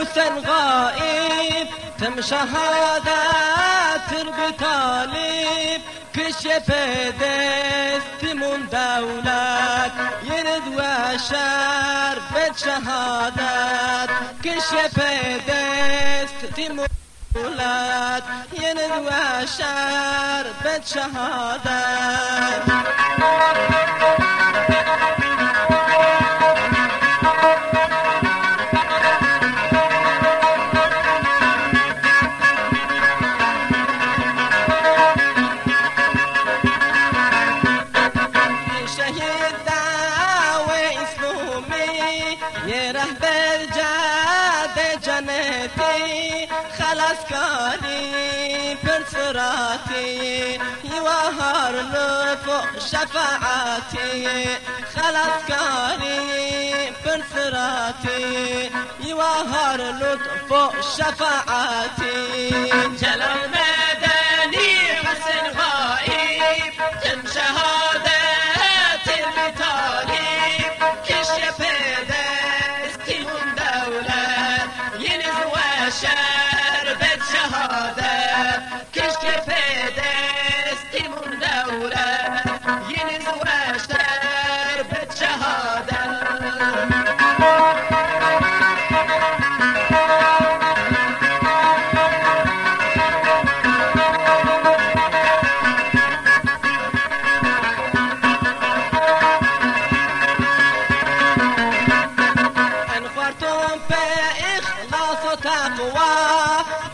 حسن غائب تم شهادات بطالب كشف دست من دولت بشر به شهادت کش پیدست تیمو ولاد یه نوشر به شهادت. یه رهبر جد جنتی خلاص کاری پر سراتی و هر لطف شفاعتی خلاص کاری پر سراتی و هر لطف شفاعتی جلال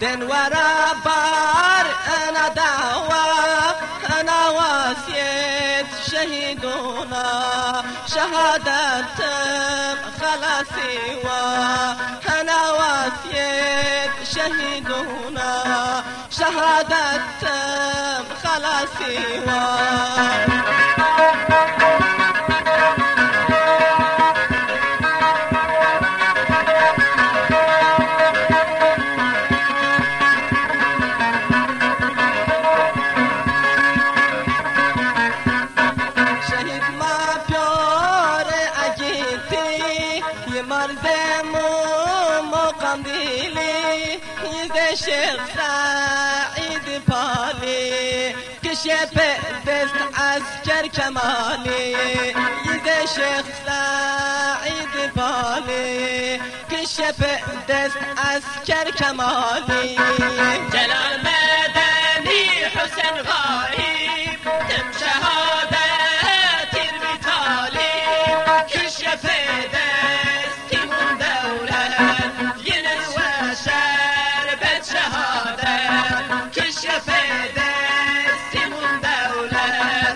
دين ورا بار أنا دعوة أنا واسيت شهيدنا شهادة خلاصي أنا واسيت شهيدنا شهادة خلاصي یه مرد مقام دیلی یه شیخ سعید پالی کشه دست عسکر کمالی یه شیخ سعید پالی کشه دست عسکر کمالی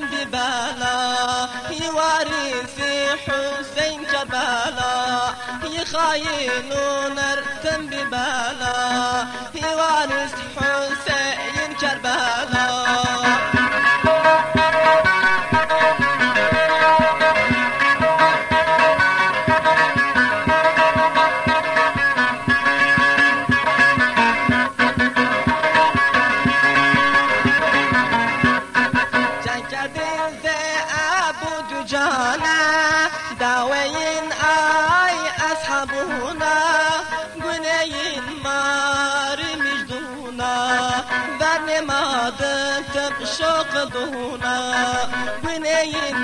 بیبلا یه وارثی حسین کربلا یه خاینون ارتم بیبلا یه وارث نمادن تب شوق دونا گنین